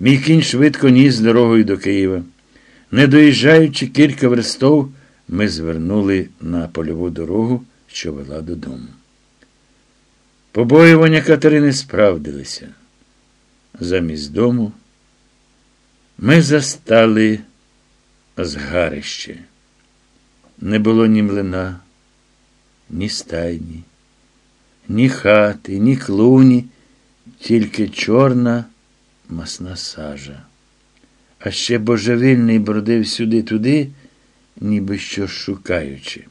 Мій кінь швидко ніс дорогою до Києва. Не доїжджаючи кілька верстов, ми звернули на польову дорогу, що вела додому. Побоювання Катерини справдилися. Замість дому ми застали згарище. Не було ні млина, ні стайні, ні хати, ні клуні, тільки чорна масна сажа. А ще божевільний бродив сюди-туди, ніби що шукаючи.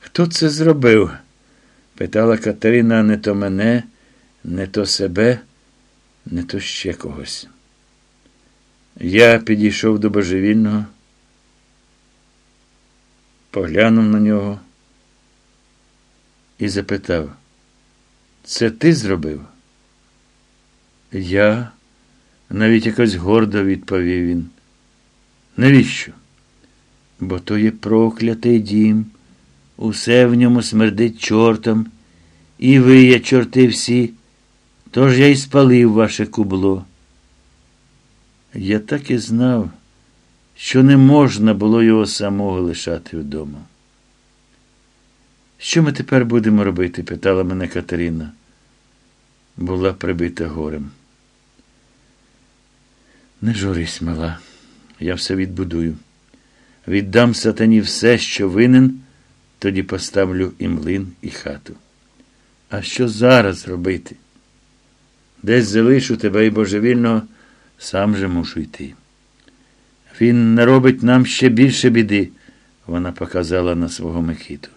Хто це зробив? питала Катерина не то мене, не то себе, не то ще когось. Я підійшов до божевільного, поглянув на нього і запитав, це ти зробив? Я, навіть якось гордо відповів він. Навіщо? Бо то є проклятий дім, усе в ньому смердить чортом, і ви, є чорти всі, тож я й спалив ваше кубло. Я так і знав, що не можна було його самого лишати вдома. Що ми тепер будемо робити? питала мене Катерина. Була прибита горем. Не журись, мала, я все відбудую. Віддам сатані все, що винен, тоді поставлю і млин, і хату. А що зараз робити? Десь залишу тебе і божевільного, сам же мушу йти. Він наробить нам ще більше біди, вона показала на свого Микиту.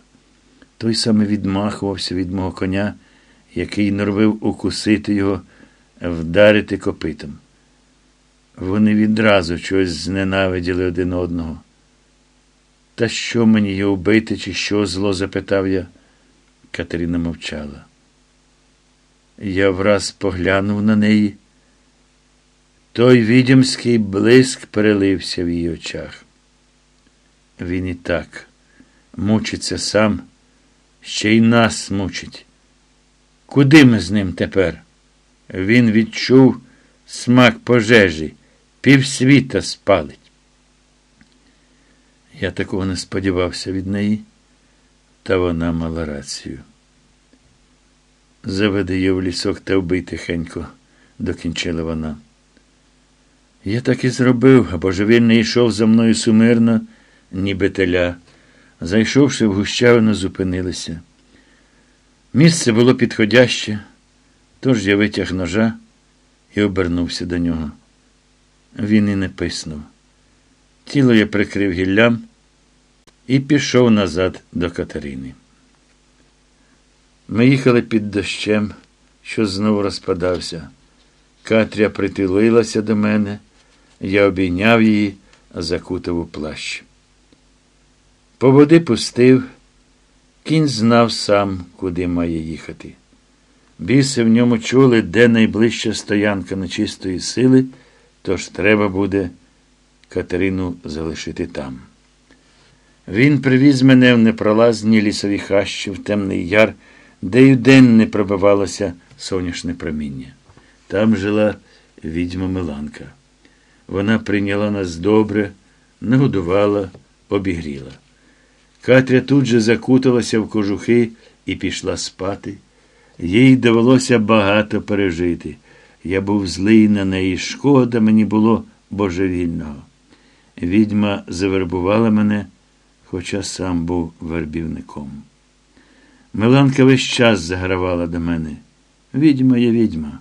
Той саме відмахувався від мого коня, який норовив укусити його, вдарити копитом. Вони відразу чогось зненавиділи один одного. Та що мені його вбити, чи що зло? запитав я. Катерина мовчала. Я враз поглянув на неї. Той відьомський блиск перелився в її очах. Він і так мучиться сам, ще й нас мучить. Куди ми з ним тепер? Він відчув смак пожежі, півсвіта спалить. Я такого не сподівався від неї, та вона мала рацію. Заведи її в лісок та вбий тихенько, докінчила вона. Я так і зробив, а божевільний йшов за мною сумирно, ніби теля. Зайшовши в гущавину, зупинилися. Місце було підходяще, тож я витяг ножа і обернувся до нього. Він і не писнув. Тіло я прикрив гіллям і пішов назад до Катерини. Ми їхали під дощем, що знову розпадався. Катря притулилася до мене, я обійняв її, закутав у плащ. По води пустив, кінь знав сам, куди має їхати. Біси в ньому чули, де найближча стоянка нечистої сили, тож треба буде Катерину залишити там. Він привіз мене в непролазні лісові хащі, в темний яр, де й день не пробивалося сонячне проміння. Там жила відьма Миланка. Вона прийняла нас добре, нагодувала, обігріла. Катря тут же закуталася в кожухи і пішла спати. Їй довелося багато пережити. Я був злий на неї, шкода мені було божевільного. Відьма завербувала мене, хоча сам був вербівником. Миланка весь час загравала до мене. Відьма є відьма.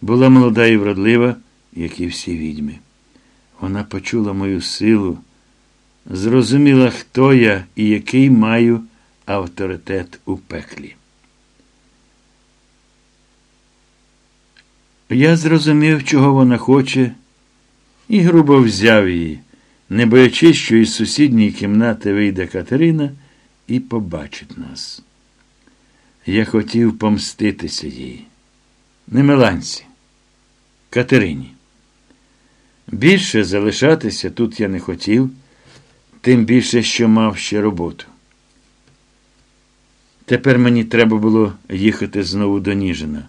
Була молода і вродлива, як і всі відьми. Вона почула мою силу, зрозуміла, хто я і який маю авторитет у пеклі. Я зрозумів, чого вона хоче, і грубо взяв її, не боячись, що із сусідньої кімнати вийде Катерина і побачить нас. Я хотів помститися їй. Не Меланці, Катерині. Більше залишатися тут я не хотів, тим більше, що мав ще роботу. Тепер мені треба було їхати знову до Ніжина.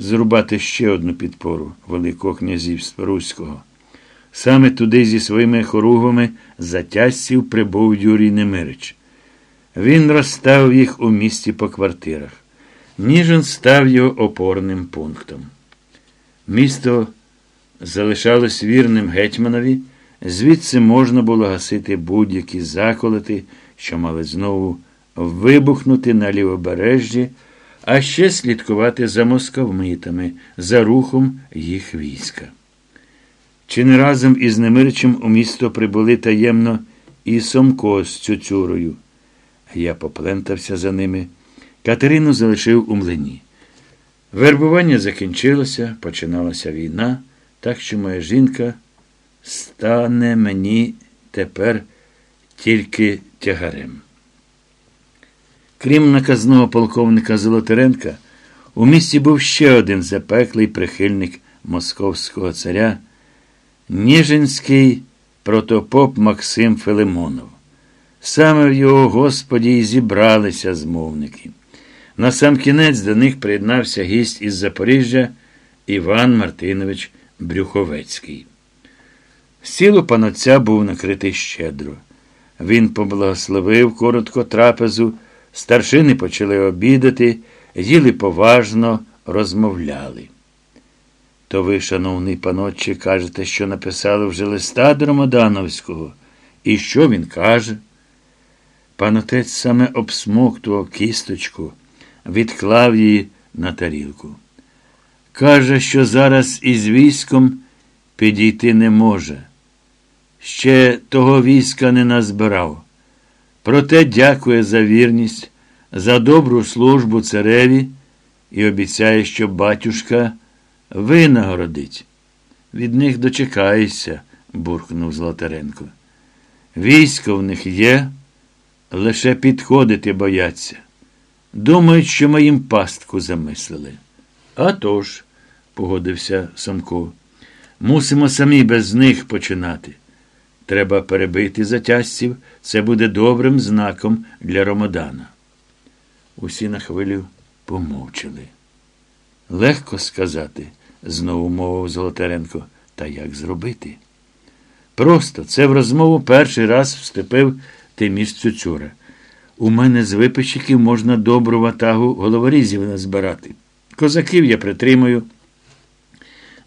Зрубати ще одну підпору Великого князівства Руського. Саме туди зі своїми хоругвами затязців прибув Юрій Немирич. Він розставив їх у місті по квартирах. Ніжин став його опорним пунктом. Місто залишалось вірним гетьманові, звідси можна було гасити будь-які заколоти, що мали знову вибухнути на лівобережжі, а ще слідкувати за московмитами, за рухом їх війська. Чи не разом із Немиричем у місто прибули таємно і Сомко з Цюцюрою? Я поплентався за ними. Катерину залишив у млині. Вербування закінчилося, починалася війна, так що моя жінка стане мені тепер тільки тягарем. Крім наказного полковника Золотаренка, у місті був ще один запеклий прихильник московського царя, Ніжинський протопоп Максим Филимонов. Саме в його Господі і зібралися змовники. На сам кінець до них приєднався гість із Запоріжжя Іван Мартинович Брюховецький. Стіл панотця був накритий щедро. Він поблагословив коротко трапезу, старшини почали обідати, їли поважно, розмовляли. То ви, шановний панотче, кажете, що написали вже листа до Ромодановського. І що він каже? Панотець саме обсмоктував кісточку, відклав її на тарілку. Каже, що зараз із військом підійти не може. Ще того війська не назбирав. Проте дякує за вірність, за добру службу цареві і обіцяє, що батюшка винагородить. Від них дочекаєшся, буркнув Золотаренко. Військо в них є, лише підходити бояться. Думають, що ми їм пастку замислили. «А тож», – погодився Самко, мусимо самі без них починати. Треба перебити затязців, це буде добрим знаком для Ромодана. Усі на хвилю помовчали. Легко сказати, знову мовив Золотаренко, та як зробити? Просто це в розмову перший раз вступив Тиміш Цюцюра. У мене з випищиків можна добру ватагу головорізів назбирати. Козаків я притримую.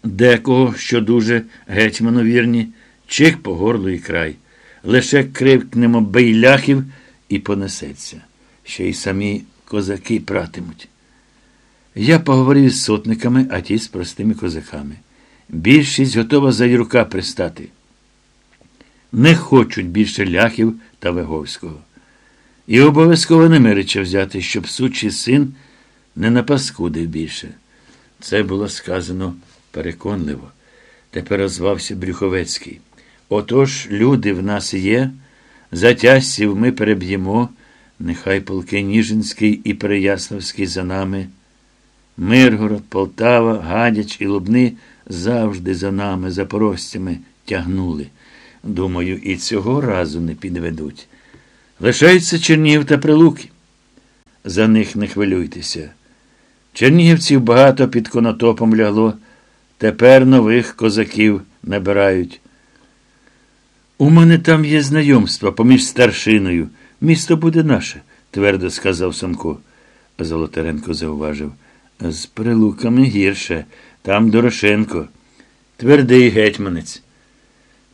Декого, що дуже гетьману вірні, чих по горлу і край. Лише кривкнемо бейляхів і понесеться. Ще й самі козаки пратимуть. Я поговорив з сотниками, а ті з простими козаками. Більшість готова за Юрка пристати. Не хочуть більше ляхів та Веговського. І обов'язково Немирича взяти, щоб сучий син не напаскудив більше. Це було сказано переконливо. Тепер озвався Брюховецький. Отож, люди в нас є, затязців ми переб'ємо, нехай полки Ніжинський і Переяславський за нами. Миргород, Полтава, Гадяч і Лубни завжди за нами, запорожцями, тягнули. Думаю, і цього разу не підведуть. Лишаються Чернігів та Прилуки. За них не хвилюйтеся. Чернігівців багато під конотопом лягло. Тепер нових козаків набирають. У мене там є знайомство поміж старшиною. Місто буде наше, твердо сказав Самко. Золотаренко зауважив. З прилуками гірше, там Дорошенко, твердий гетьманець.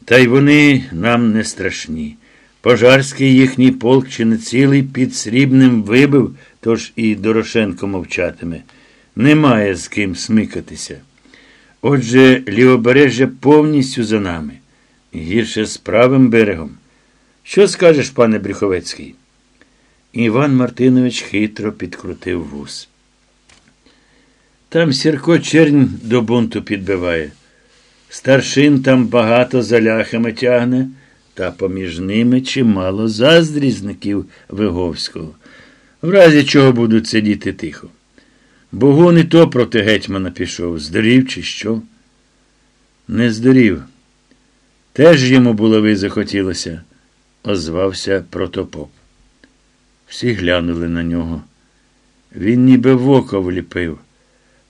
Та й вони нам не страшні. Пожарський їхній полк чи не цілий під срібним вибив, тож і Дорошенко мовчатиме. Немає з ким смикатися. Отже, лівобережжя повністю за нами. Гірше з правим берегом. Що скажеш, пане Брюховецький? Іван Мартинович хитро підкрутив вус. Там Сірко чернь до бунту підбиває. Старшин там багато за ляхами тягне, та поміж ними чимало заздрізників Виговського. В разі чого будуть сидіти тихо. Богун і то проти гетьмана пішов. Здорів, чи що? Не здорів. Теж йому булави захотілося, озвався протопоп. Всі глянули на нього. Він ніби в око вліпив.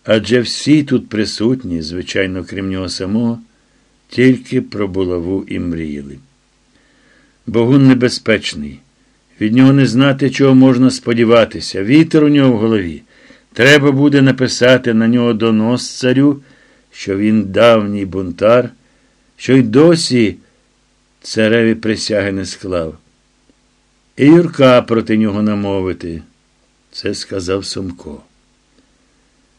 Адже всі тут присутні, звичайно, крім нього самого, тільки про булаву і мріяли. Богун небезпечний. Від нього не знати, чого можна сподіватися. Вітер у нього в голові. Треба буде написати на нього донос царю, що він давній бунтар, що й досі цареві присяги не склав. І Юрка проти нього намовити. Це сказав Сумко.